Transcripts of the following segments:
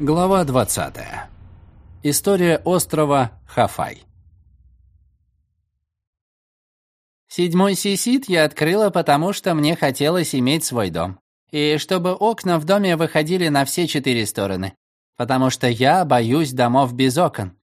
Глава 20. История острова Хафай. Седьмой сисит я открыла, потому что мне хотелось иметь свой дом. И чтобы окна в доме выходили на все четыре стороны. Потому что я боюсь домов без окон.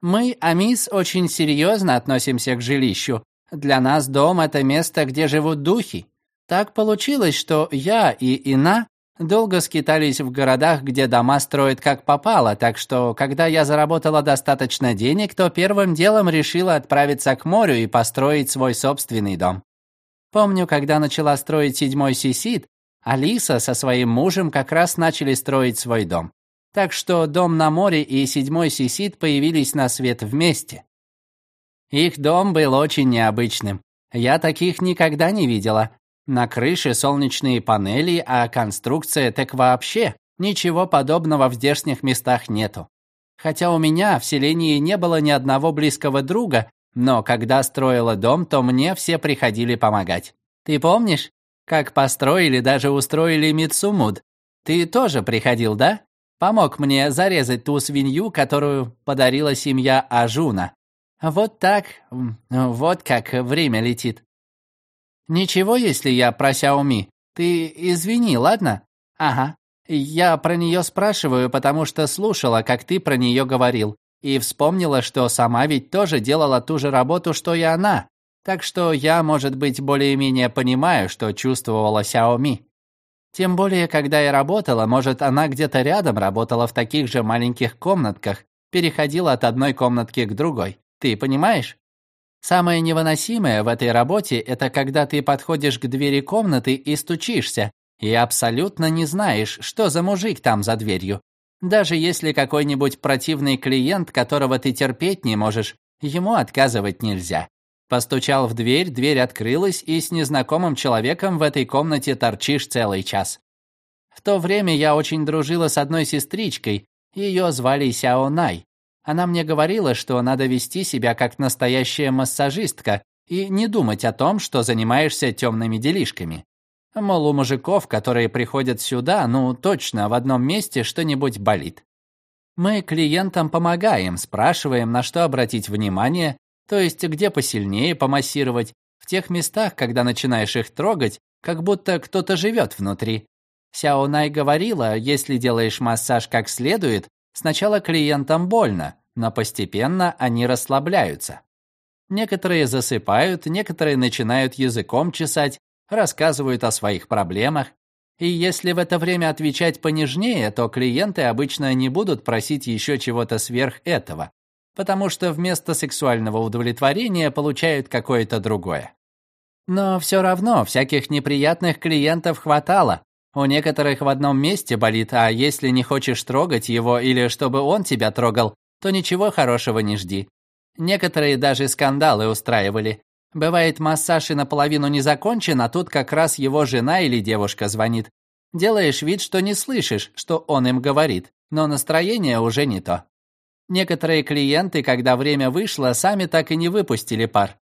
Мы, Амис, очень серьезно относимся к жилищу. Для нас дом — это место, где живут духи. Так получилось, что я и Ина Долго скитались в городах, где дома строят как попало, так что, когда я заработала достаточно денег, то первым делом решила отправиться к морю и построить свой собственный дом. Помню, когда начала строить седьмой сисит, Алиса со своим мужем как раз начали строить свой дом. Так что дом на море и седьмой сисит появились на свет вместе. Их дом был очень необычным. Я таких никогда не видела. На крыше солнечные панели, а конструкция так вообще. Ничего подобного в здешних местах нету. Хотя у меня в селении не было ни одного близкого друга, но когда строила дом, то мне все приходили помогать. Ты помнишь, как построили, даже устроили Мицумуд? Ты тоже приходил, да? Помог мне зарезать ту свинью, которую подарила семья Ажуна. Вот так, вот как время летит. «Ничего, если я про Сяоми. Ты извини, ладно?» «Ага. Я про нее спрашиваю, потому что слушала, как ты про нее говорил, и вспомнила, что сама ведь тоже делала ту же работу, что и она. Так что я, может быть, более-менее понимаю, что чувствовала Сяоми. Тем более, когда я работала, может, она где-то рядом работала в таких же маленьких комнатках, переходила от одной комнатки к другой. Ты понимаешь? Самое невыносимое в этой работе – это когда ты подходишь к двери комнаты и стучишься, и абсолютно не знаешь, что за мужик там за дверью. Даже если какой-нибудь противный клиент, которого ты терпеть не можешь, ему отказывать нельзя. Постучал в дверь, дверь открылась, и с незнакомым человеком в этой комнате торчишь целый час. В то время я очень дружила с одной сестричкой, ее звали Сяо Най. Она мне говорила, что надо вести себя как настоящая массажистка и не думать о том, что занимаешься темными делишками. Мол, у мужиков, которые приходят сюда, ну точно в одном месте что-нибудь болит. Мы клиентам помогаем, спрашиваем, на что обратить внимание, то есть где посильнее помассировать, в тех местах, когда начинаешь их трогать, как будто кто-то живет внутри. Сяо Най говорила, если делаешь массаж как следует, Сначала клиентам больно, но постепенно они расслабляются. Некоторые засыпают, некоторые начинают языком чесать, рассказывают о своих проблемах. И если в это время отвечать понежнее, то клиенты обычно не будут просить еще чего-то сверх этого, потому что вместо сексуального удовлетворения получают какое-то другое. Но все равно всяких неприятных клиентов хватало, у некоторых в одном месте болит, а если не хочешь трогать его или чтобы он тебя трогал, то ничего хорошего не жди. Некоторые даже скандалы устраивали. Бывает, массаж и наполовину не закончен, а тут как раз его жена или девушка звонит. Делаешь вид, что не слышишь, что он им говорит, но настроение уже не то. Некоторые клиенты, когда время вышло, сами так и не выпустили пар.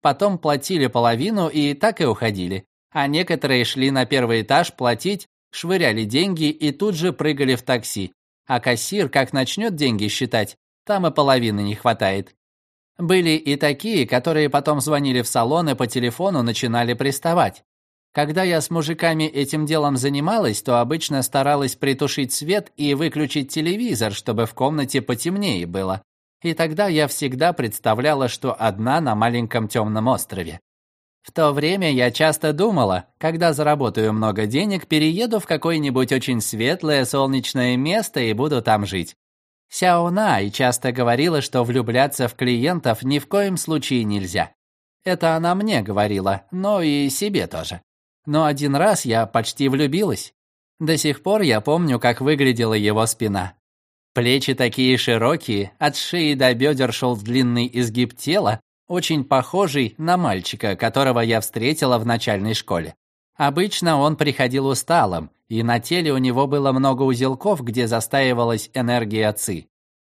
Потом платили половину и так и уходили а некоторые шли на первый этаж платить, швыряли деньги и тут же прыгали в такси. А кассир, как начнет деньги считать, там и половины не хватает. Были и такие, которые потом звонили в салон и по телефону начинали приставать. Когда я с мужиками этим делом занималась, то обычно старалась притушить свет и выключить телевизор, чтобы в комнате потемнее было. И тогда я всегда представляла, что одна на маленьком темном острове. В то время я часто думала, когда заработаю много денег, перееду в какое-нибудь очень светлое солнечное место и буду там жить. Сяо Най часто говорила, что влюбляться в клиентов ни в коем случае нельзя. Это она мне говорила, но и себе тоже. Но один раз я почти влюбилась. До сих пор я помню, как выглядела его спина. Плечи такие широкие, от шеи до бедер шел длинный изгиб тела, очень похожий на мальчика, которого я встретила в начальной школе. Обычно он приходил усталым, и на теле у него было много узелков, где застаивалась энергия ци.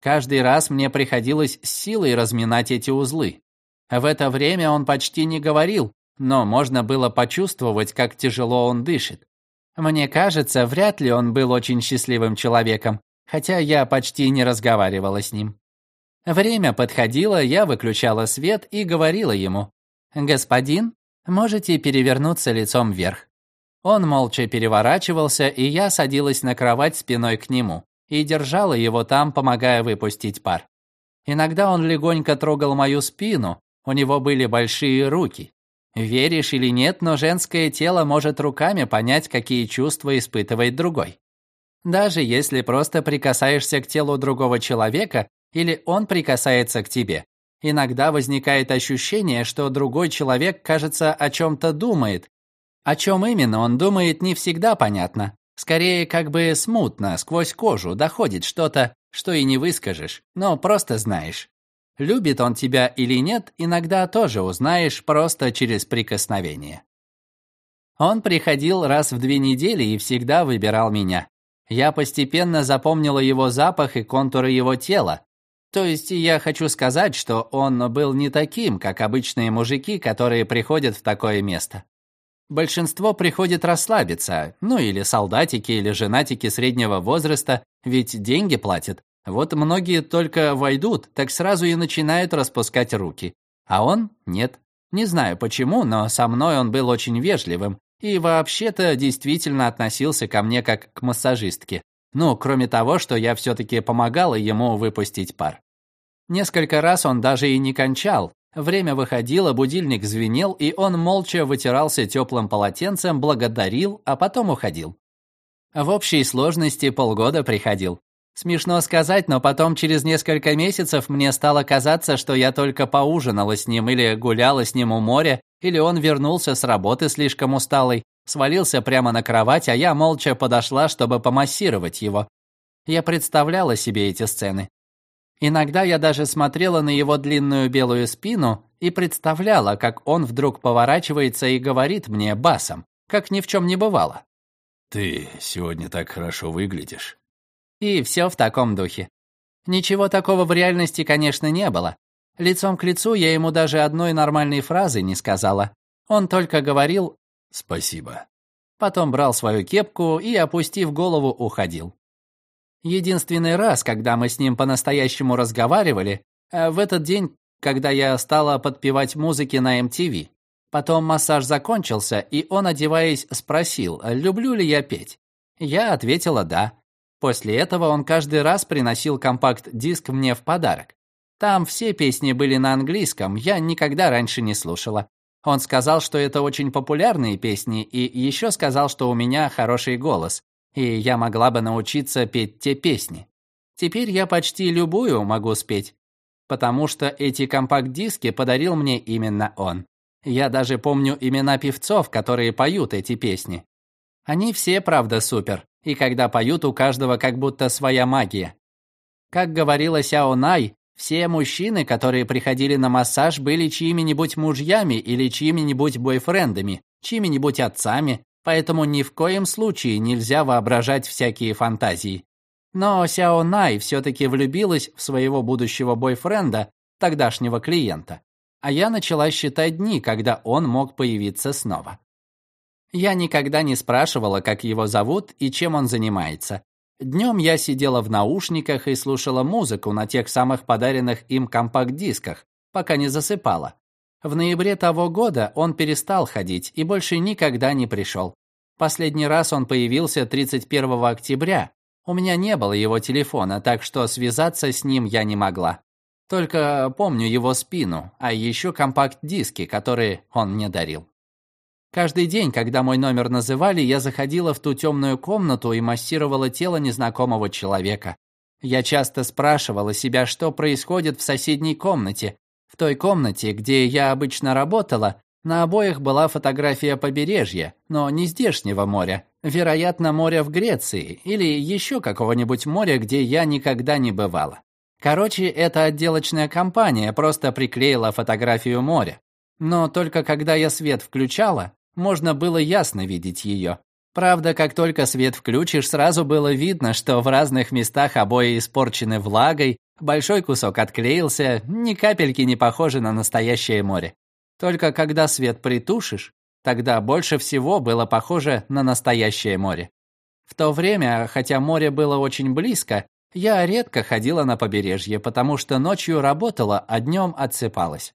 Каждый раз мне приходилось с силой разминать эти узлы. В это время он почти не говорил, но можно было почувствовать, как тяжело он дышит. Мне кажется, вряд ли он был очень счастливым человеком, хотя я почти не разговаривала с ним. Время подходило, я выключала свет и говорила ему, «Господин, можете перевернуться лицом вверх». Он молча переворачивался, и я садилась на кровать спиной к нему и держала его там, помогая выпустить пар. Иногда он легонько трогал мою спину, у него были большие руки. Веришь или нет, но женское тело может руками понять, какие чувства испытывает другой. Даже если просто прикасаешься к телу другого человека или он прикасается к тебе, иногда возникает ощущение, что другой человек, кажется, о чем-то думает. О чем именно он думает, не всегда понятно. Скорее, как бы смутно, сквозь кожу доходит что-то, что и не выскажешь, но просто знаешь. Любит он тебя или нет, иногда тоже узнаешь просто через прикосновение. Он приходил раз в две недели и всегда выбирал меня. Я постепенно запомнила его запах и контуры его тела. То есть я хочу сказать, что он был не таким, как обычные мужики, которые приходят в такое место. Большинство приходит расслабиться, ну или солдатики, или женатики среднего возраста, ведь деньги платят. Вот многие только войдут, так сразу и начинают распускать руки. А он нет. Не знаю почему, но со мной он был очень вежливым и вообще-то действительно относился ко мне как к массажистке. Ну, кроме того, что я все-таки помогала ему выпустить пар. Несколько раз он даже и не кончал. Время выходило, будильник звенел, и он молча вытирался теплым полотенцем, благодарил, а потом уходил. В общей сложности полгода приходил. Смешно сказать, но потом через несколько месяцев мне стало казаться, что я только поужинала с ним или гуляла с ним у моря, или он вернулся с работы слишком усталый, свалился прямо на кровать, а я молча подошла, чтобы помассировать его. Я представляла себе эти сцены. Иногда я даже смотрела на его длинную белую спину и представляла, как он вдруг поворачивается и говорит мне басом, как ни в чем не бывало. «Ты сегодня так хорошо выглядишь». И все в таком духе. Ничего такого в реальности, конечно, не было. Лицом к лицу я ему даже одной нормальной фразы не сказала. Он только говорил «Спасибо». Потом брал свою кепку и, опустив голову, уходил. Единственный раз, когда мы с ним по-настоящему разговаривали, э, в этот день, когда я стала подпевать музыки на MTV. Потом массаж закончился, и он, одеваясь, спросил, люблю ли я петь. Я ответила «да». После этого он каждый раз приносил компакт-диск мне в подарок. Там все песни были на английском, я никогда раньше не слушала. Он сказал, что это очень популярные песни, и еще сказал, что у меня хороший голос, и я могла бы научиться петь те песни. Теперь я почти любую могу спеть, потому что эти компакт-диски подарил мне именно он. Я даже помню имена певцов, которые поют эти песни. Они все, правда, супер и когда поют, у каждого как будто своя магия. Как говорила Сяо Най, все мужчины, которые приходили на массаж, были чьими-нибудь мужьями или чьими-нибудь бойфрендами, чьими-нибудь отцами, поэтому ни в коем случае нельзя воображать всякие фантазии. Но Сяо Най все-таки влюбилась в своего будущего бойфренда, тогдашнего клиента. А я начала считать дни, когда он мог появиться снова. Я никогда не спрашивала, как его зовут и чем он занимается. Днем я сидела в наушниках и слушала музыку на тех самых подаренных им компакт-дисках, пока не засыпала. В ноябре того года он перестал ходить и больше никогда не пришел. Последний раз он появился 31 октября. У меня не было его телефона, так что связаться с ним я не могла. Только помню его спину, а еще компакт-диски, которые он мне дарил. Каждый день, когда мой номер называли, я заходила в ту темную комнату и массировала тело незнакомого человека. Я часто спрашивала себя, что происходит в соседней комнате. В той комнате, где я обычно работала, на обоих была фотография побережья, но не здешнего моря. Вероятно, моря в Греции или еще какого-нибудь моря, где я никогда не бывала. Короче, эта отделочная компания просто приклеила фотографию моря. Но только когда я свет включала, можно было ясно видеть ее. Правда, как только свет включишь, сразу было видно, что в разных местах обои испорчены влагой, большой кусок отклеился, ни капельки не похожи на настоящее море. Только когда свет притушишь, тогда больше всего было похоже на настоящее море. В то время, хотя море было очень близко, Я редко ходила на побережье, потому что ночью работала, а днем отсыпалась.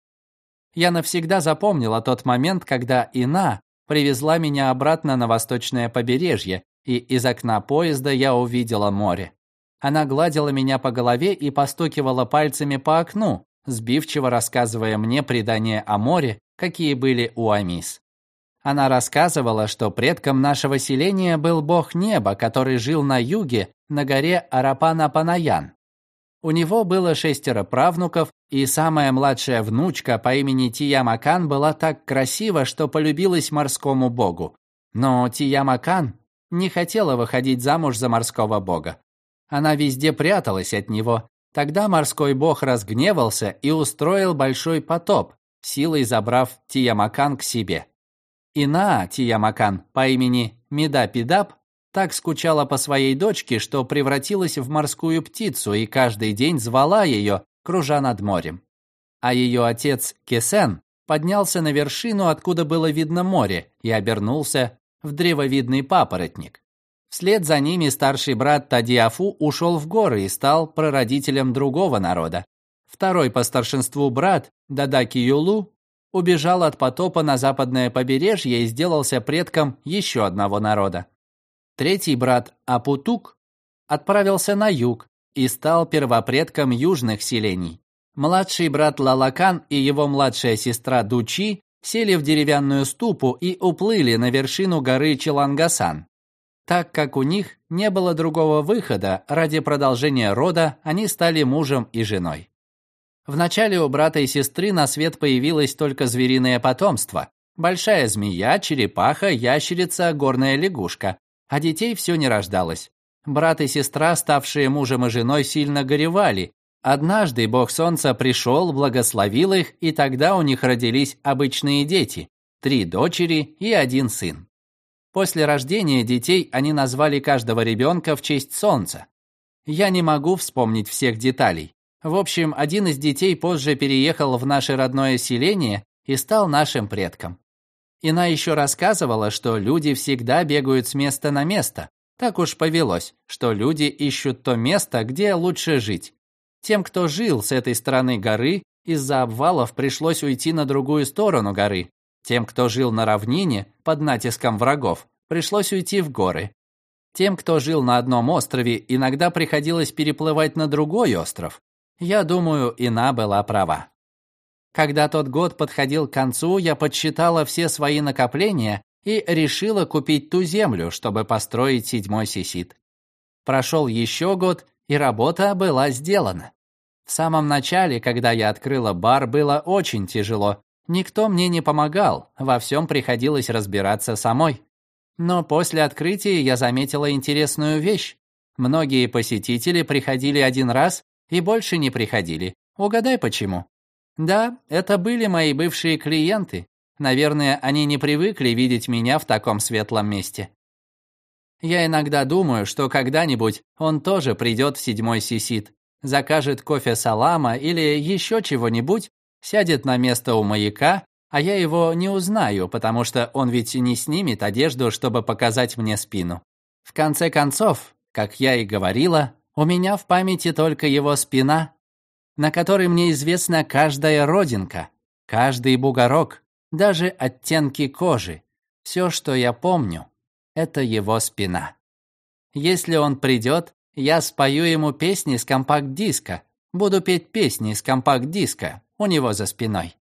Я навсегда запомнила тот момент, когда Ина привезла меня обратно на восточное побережье, и из окна поезда я увидела море. Она гладила меня по голове и постукивала пальцами по окну, сбивчиво рассказывая мне предания о море, какие были у Амис. Она рассказывала, что предком нашего селения был бог неба, который жил на юге, на горе Арапана-Панаян. У него было шестеро правнуков, и самая младшая внучка по имени Тиямакан была так красива, что полюбилась морскому богу. Но Тиямакан не хотела выходить замуж за морского бога. Она везде пряталась от него. Тогда морской бог разгневался и устроил большой потоп, силой забрав Тиямакан к себе. Ина Тиямакан по имени Медапидап так скучала по своей дочке, что превратилась в морскую птицу и каждый день звала ее, кружа над морем. А ее отец Кесен поднялся на вершину, откуда было видно море, и обернулся в древовидный папоротник. Вслед за ними старший брат Тадиафу ушел в горы и стал прародителем другого народа. Второй по старшинству брат Дадаки Юлу убежал от потопа на западное побережье и сделался предком еще одного народа. Третий брат Апутук отправился на юг и стал первопредком южных селений. Младший брат Лалакан и его младшая сестра Дучи сели в деревянную ступу и уплыли на вершину горы Челангасан. Так как у них не было другого выхода, ради продолжения рода они стали мужем и женой. Вначале у брата и сестры на свет появилось только звериное потомство. Большая змея, черепаха, ящерица, горная лягушка. А детей все не рождалось. Брат и сестра, ставшие мужем и женой, сильно горевали. Однажды бог солнца пришел, благословил их, и тогда у них родились обычные дети. Три дочери и один сын. После рождения детей они назвали каждого ребенка в честь солнца. Я не могу вспомнить всех деталей. В общем, один из детей позже переехал в наше родное селение и стал нашим предком. Ина еще рассказывала, что люди всегда бегают с места на место. Так уж повелось, что люди ищут то место, где лучше жить. Тем, кто жил с этой стороны горы, из-за обвалов пришлось уйти на другую сторону горы. Тем, кто жил на равнине, под натиском врагов, пришлось уйти в горы. Тем, кто жил на одном острове, иногда приходилось переплывать на другой остров. Я думаю, Ина была права. Когда тот год подходил к концу, я подсчитала все свои накопления и решила купить ту землю, чтобы построить седьмой сисит. Прошел еще год, и работа была сделана. В самом начале, когда я открыла бар, было очень тяжело. Никто мне не помогал, во всем приходилось разбираться самой. Но после открытия я заметила интересную вещь. Многие посетители приходили один раз и больше не приходили. Угадай почему? Да, это были мои бывшие клиенты. Наверное, они не привыкли видеть меня в таком светлом месте. Я иногда думаю, что когда-нибудь он тоже придет в седьмой сисит, закажет кофе салама или еще чего-нибудь, сядет на место у маяка, а я его не узнаю, потому что он ведь не снимет одежду, чтобы показать мне спину. В конце концов, как я и говорила, у меня в памяти только его спина, на которой мне известна каждая родинка, каждый бугорок, даже оттенки кожи. Все, что я помню, это его спина. Если он придет, я спою ему песни с компакт-диска. Буду петь песни с компакт-диска у него за спиной.